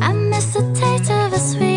I miss the taste of a sweeter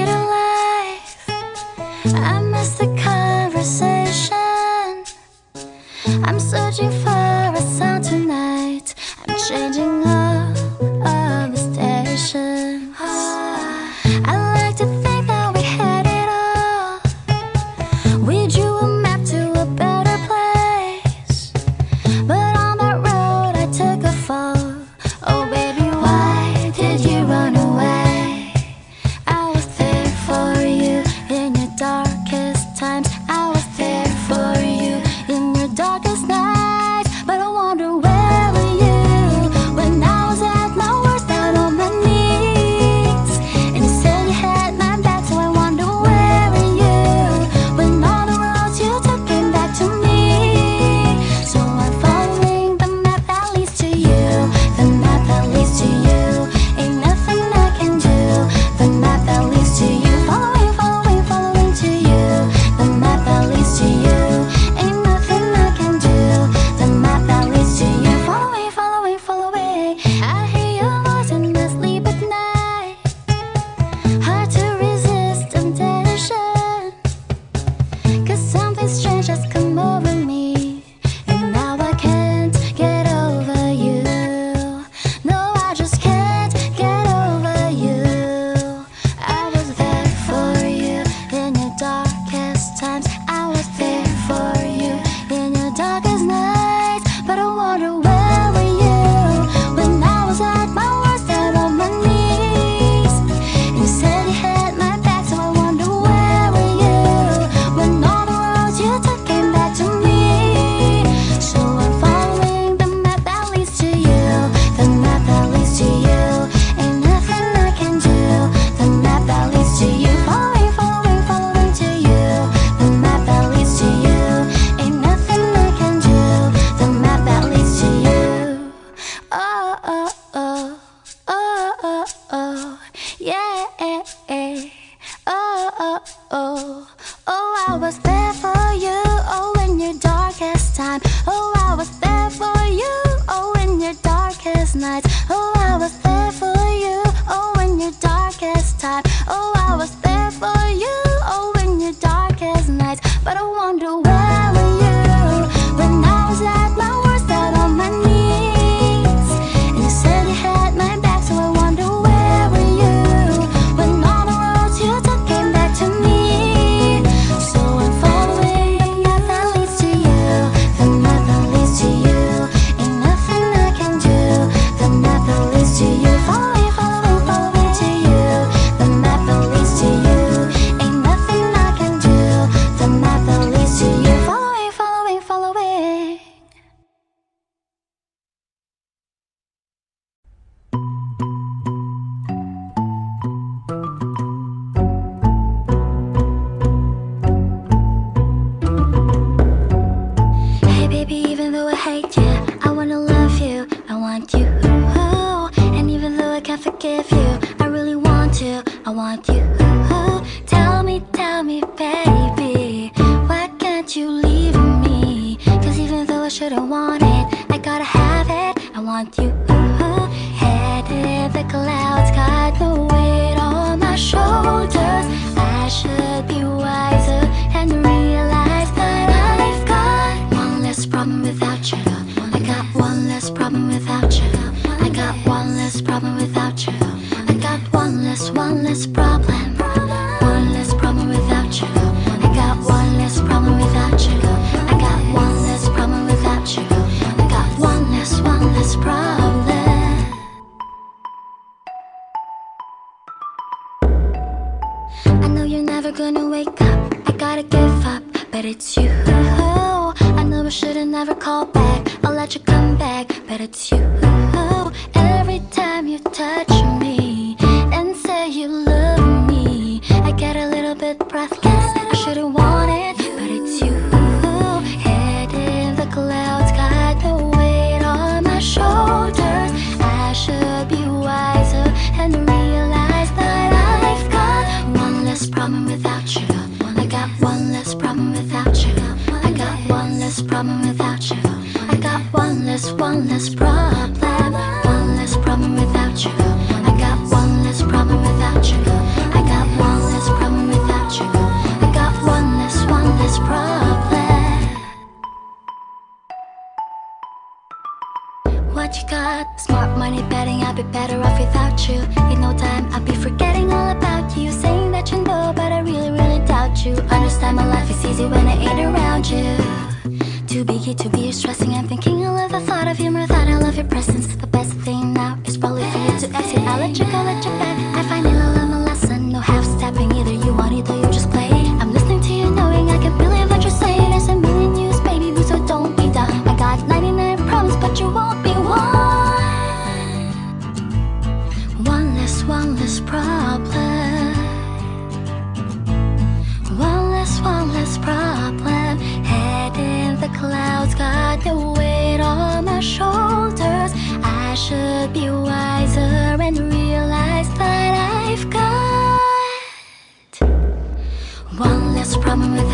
problem without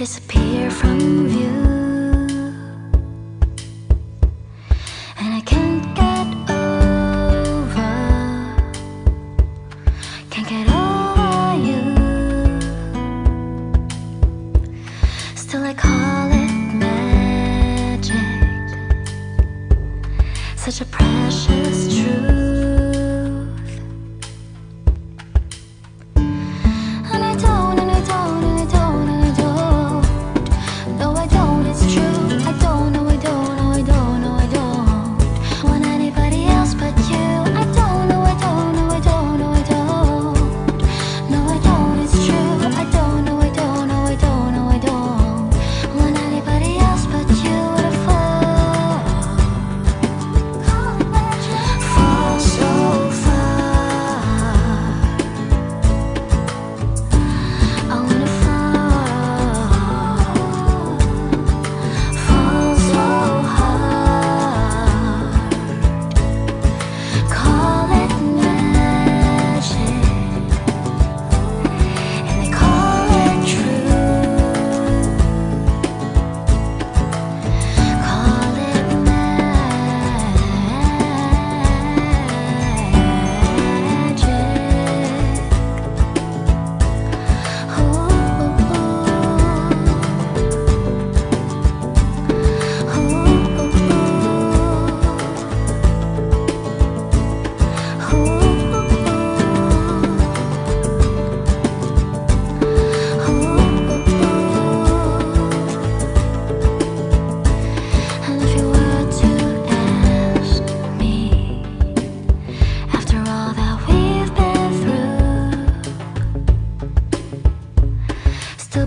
disappear from view.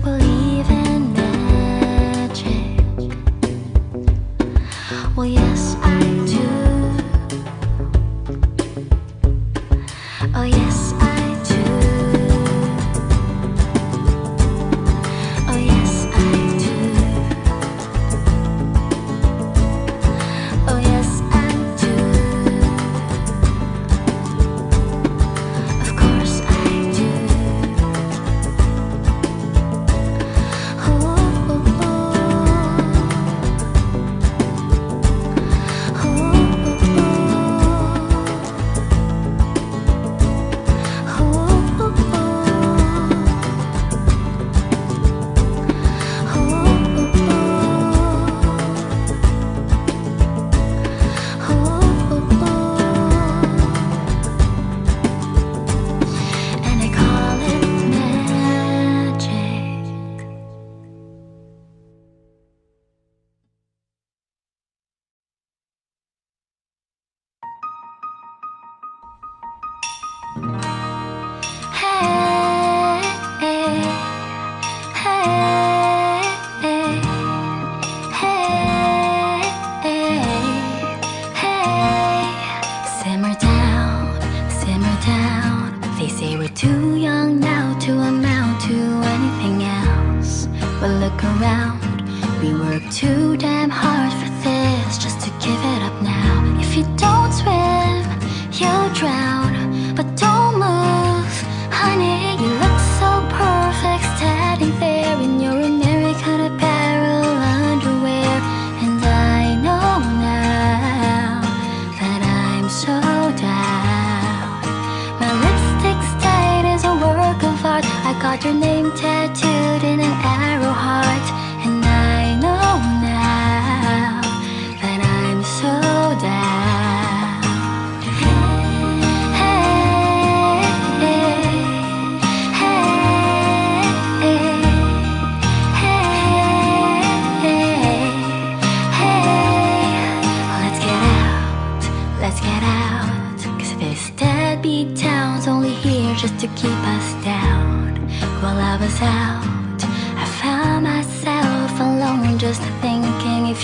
Believe So down, My lipstick's tight is a work of art. I got your name tattooed.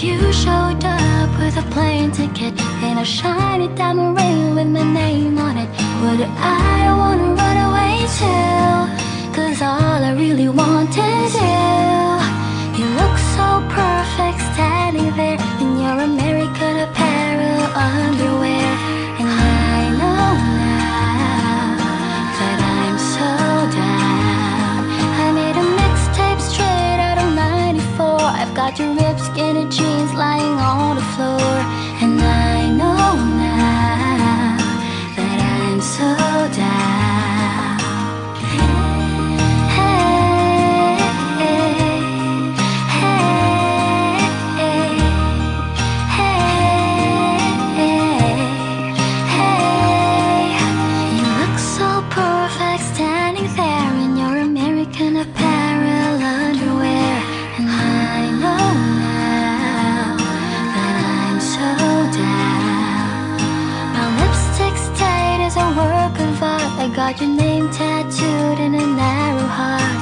If you showed up with a plane ticket and a shiny diamond ring with my name on it, would I wanna run away too? Cause all I really want is you. You look so perfect standing there in your American apparel underwear. And I know now that I'm so down. I made a mixtape straight out of 94. I've got your ribs, skin, and cheese lying on the floor. Got your name tattooed in a narrow heart.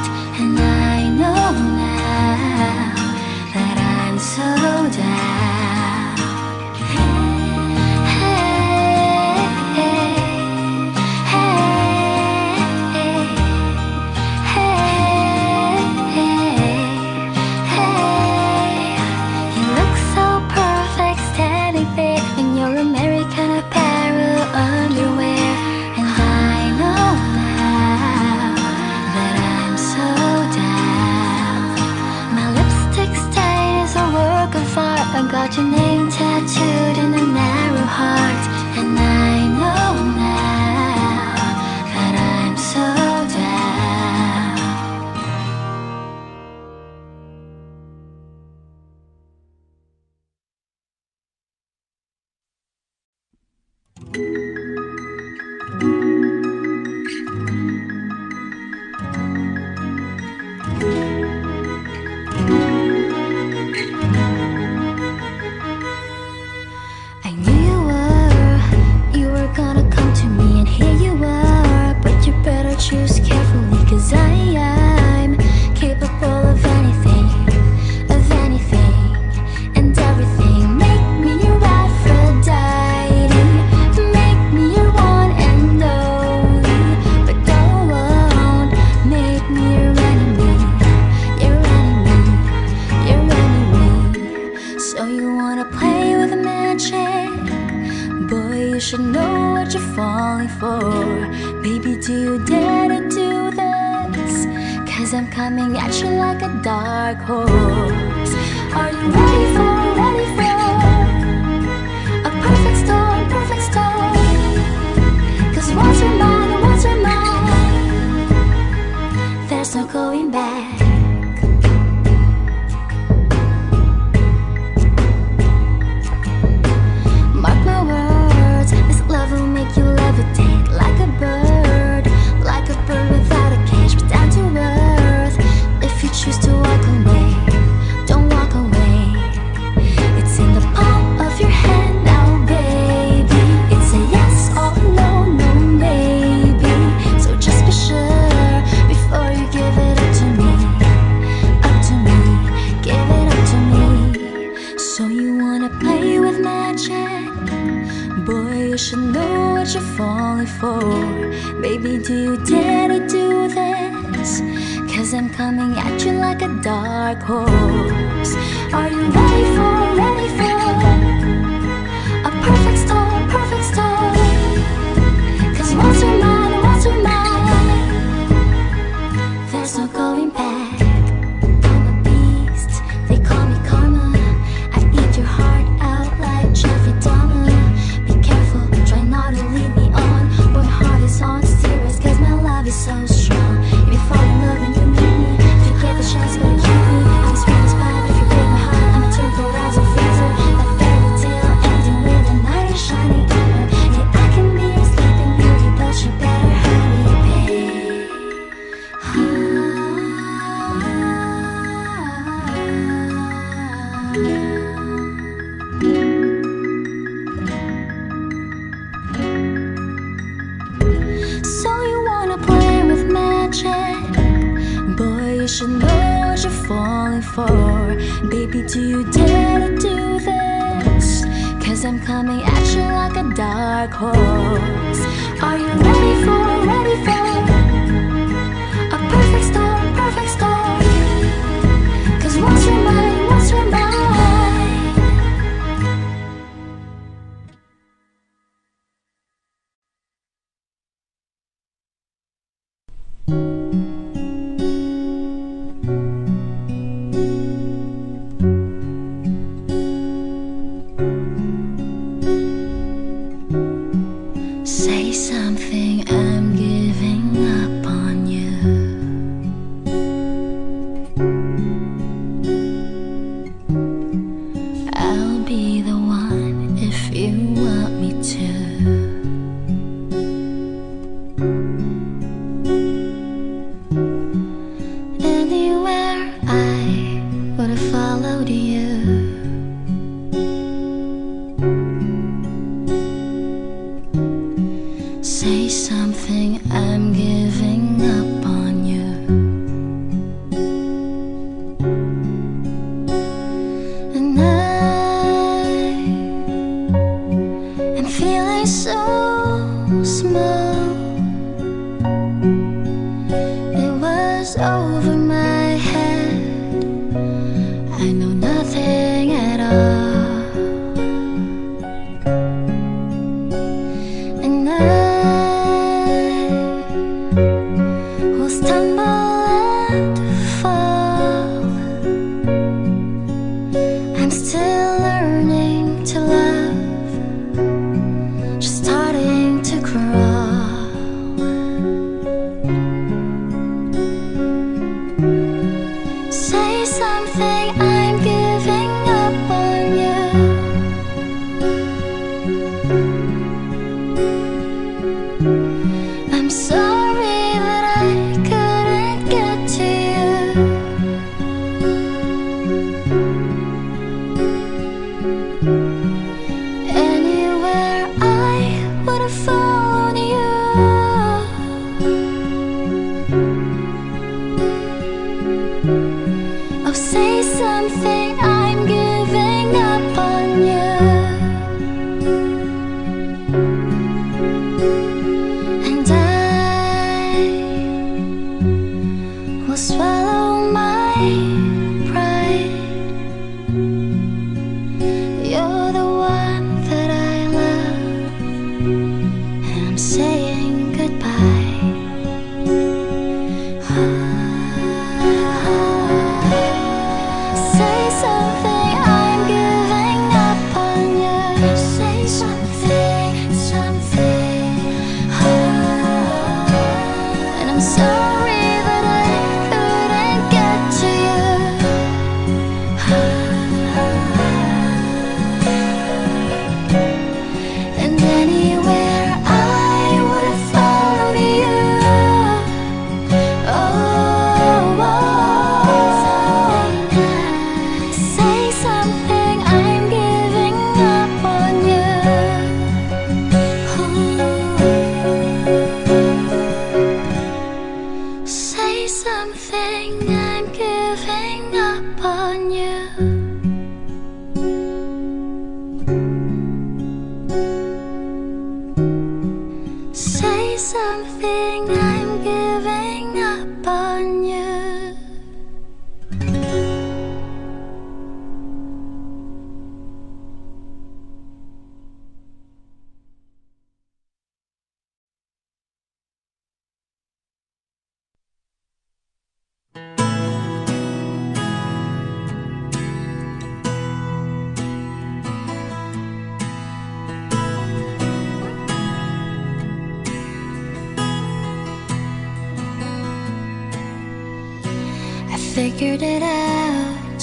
figured it out.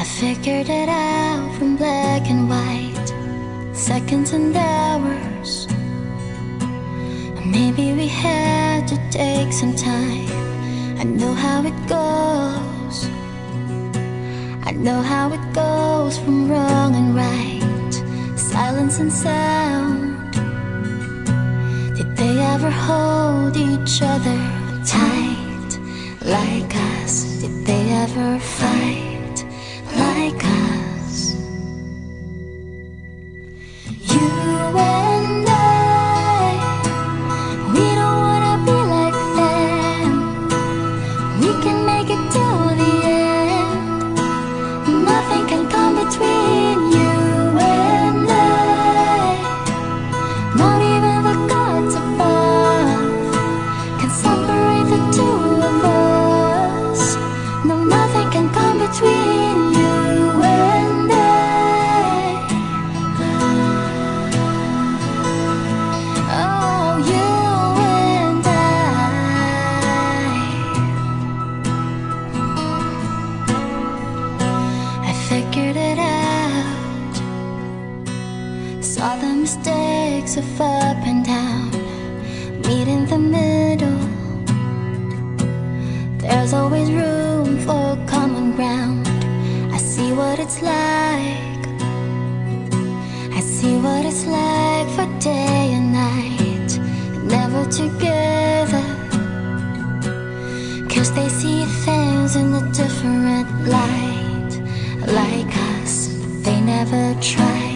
I figured it out from black and white. Seconds and hours. Maybe we had to take some time. I know how it goes. I know how it goes from wrong and right. Silence and sound. Did they ever hold each other? like us did they ever find? day and night, never together. Cause they see things in a different light, like us, they never try.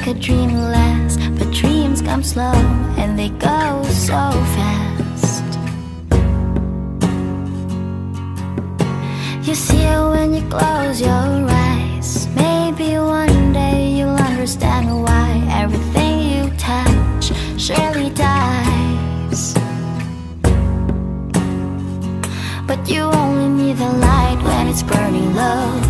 Make a dream last. But dreams come slow and they go so fast. You see it when you close your eyes. Maybe one day you'll understand why everything you touch surely dies. But you only need the light when it's burning low.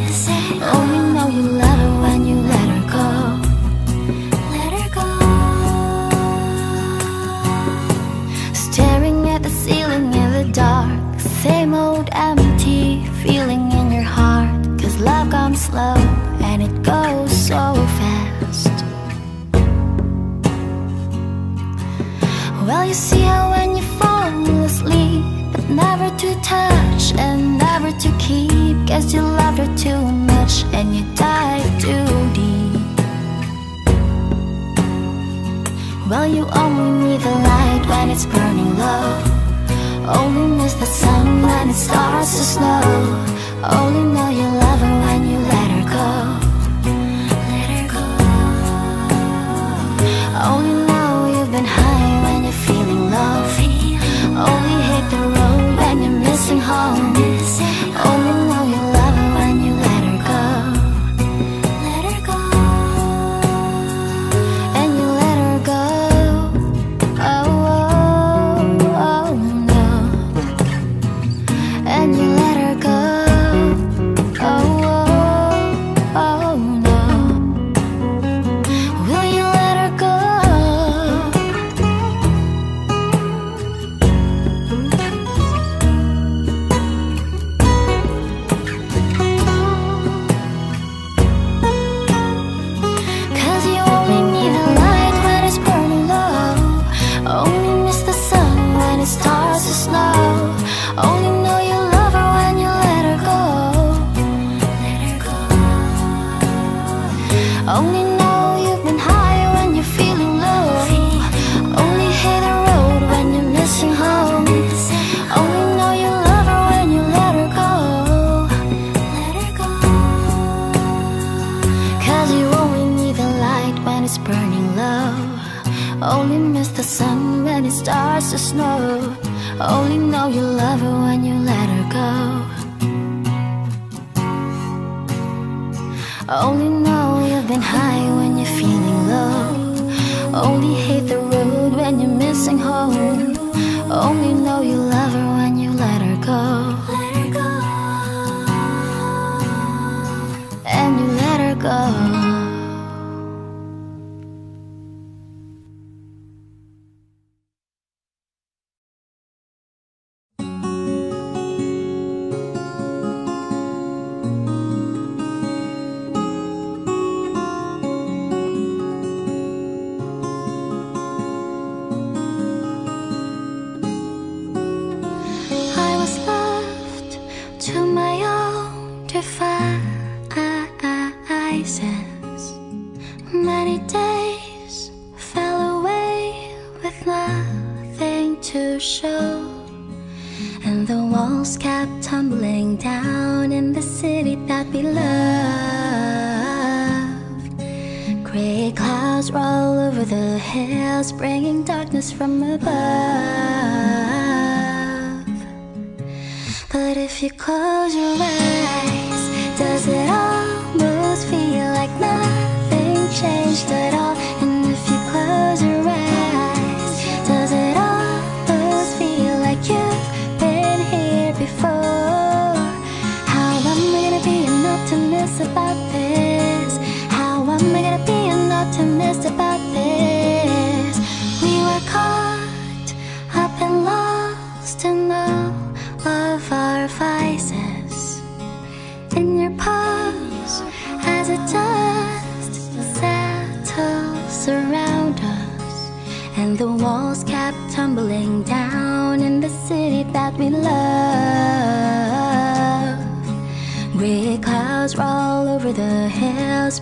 Well, you see how when you fall asleep, but never to touch and never to keep. Guess you loved her too much and you dive too deep. Well, you only need the light when it's burning low. Only miss the sun when it starts to snow. Only know you home.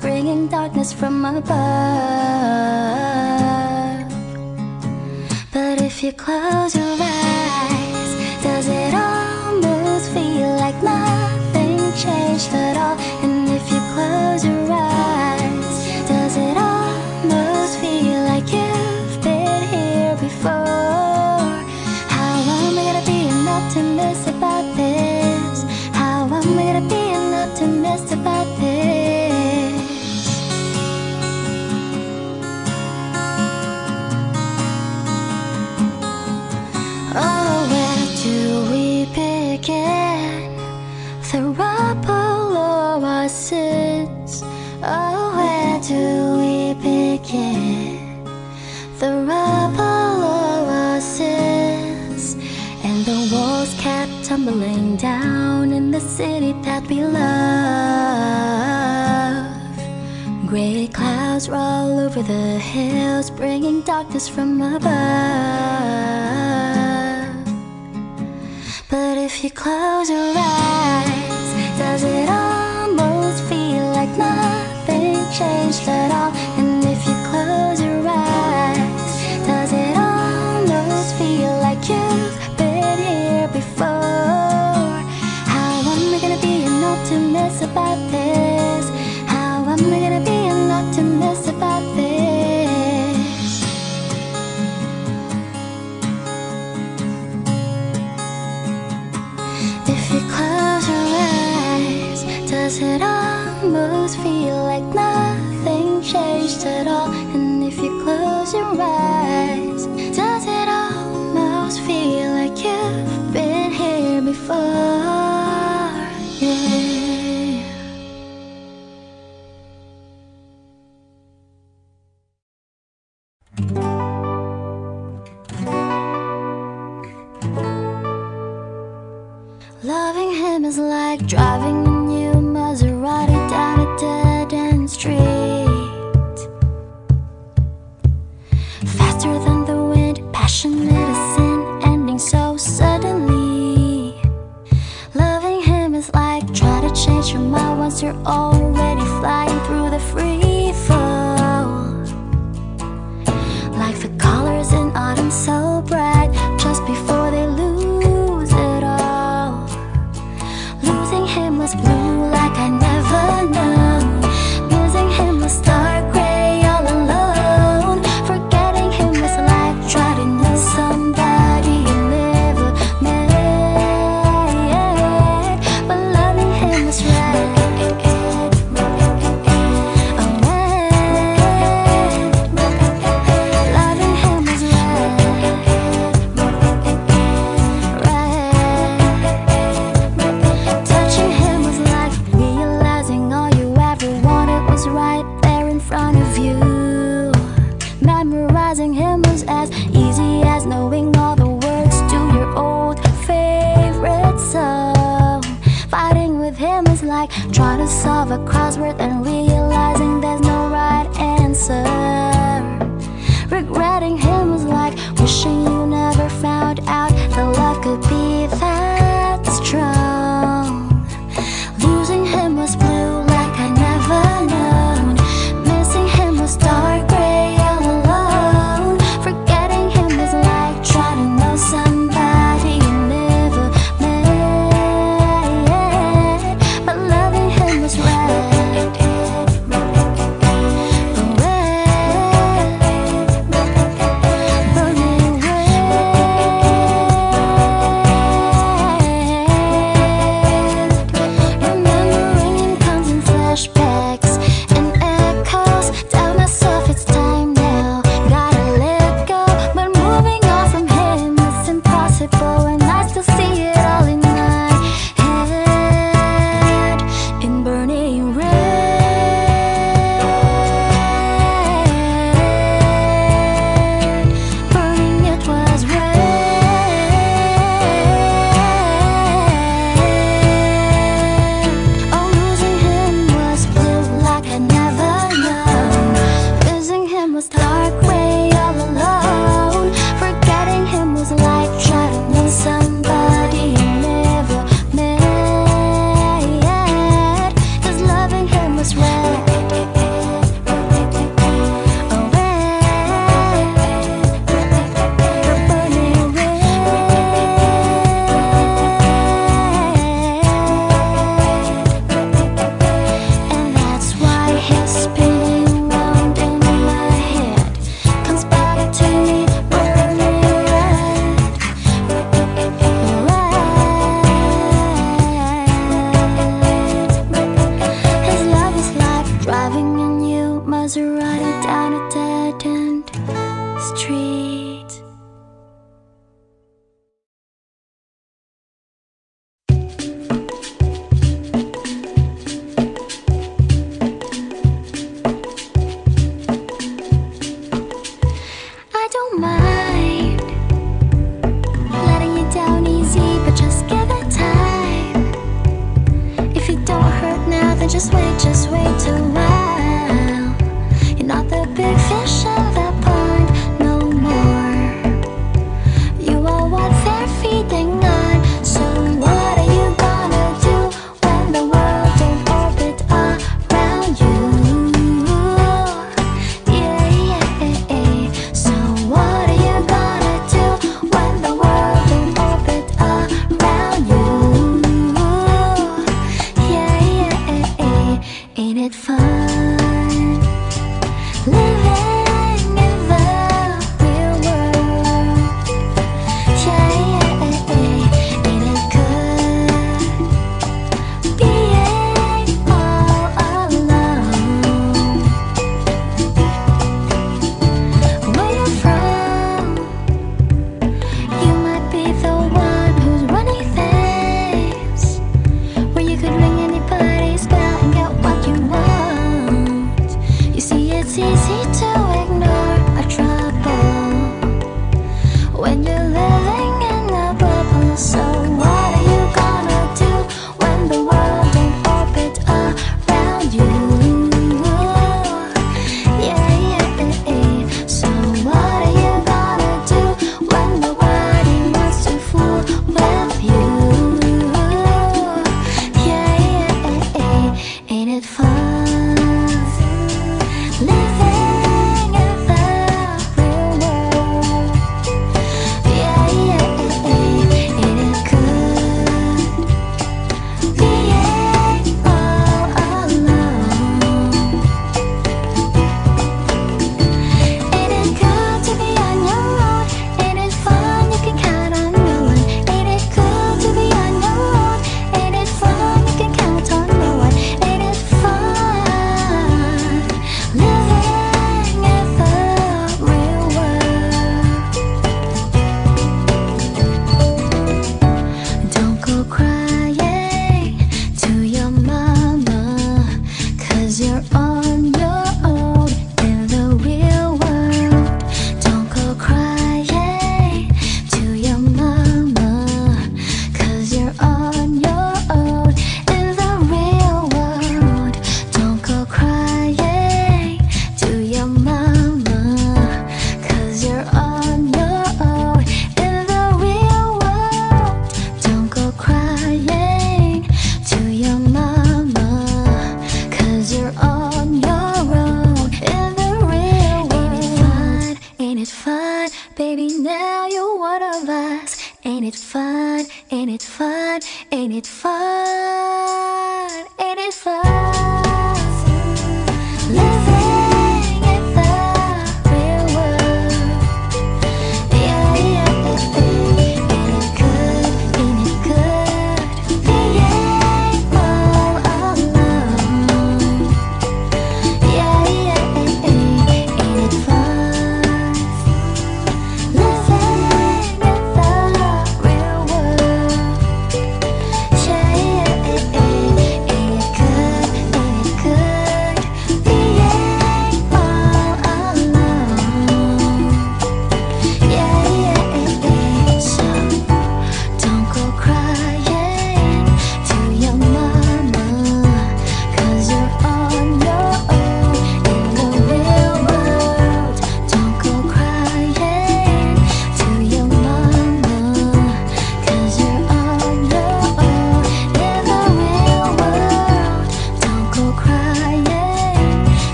bringing darkness from above But if you close your eyes Does it almost feel like nothing changed at all? And if you close your eyes Does it almost feel like you've been here before? How am I gonna be an optimist about this? How am I gonna be an optimist about this? city that we love. Gray clouds roll over the hills, bringing darkness from above. But if you close your eyes, does it almost feel like nothing changed at all? and right. Be your number one.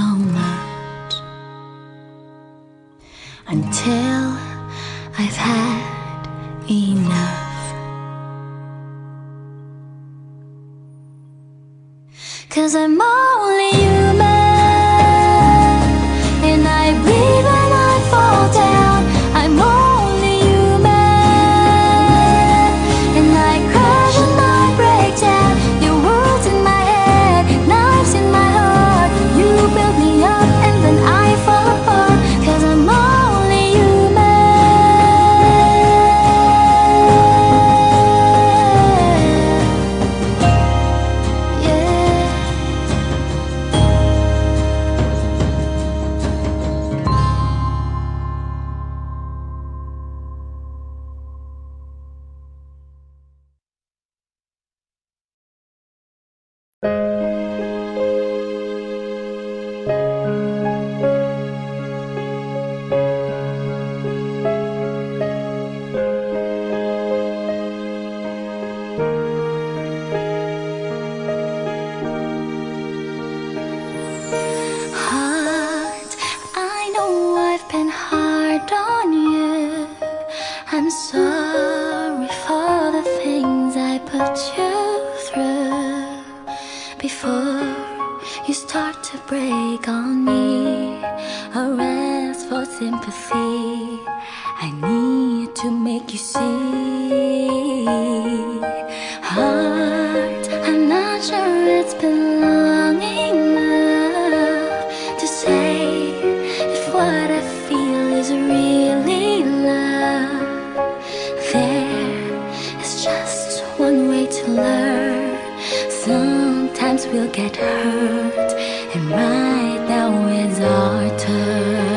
so much until I've had enough. Cause I'm it hurts, and right now it's our turn.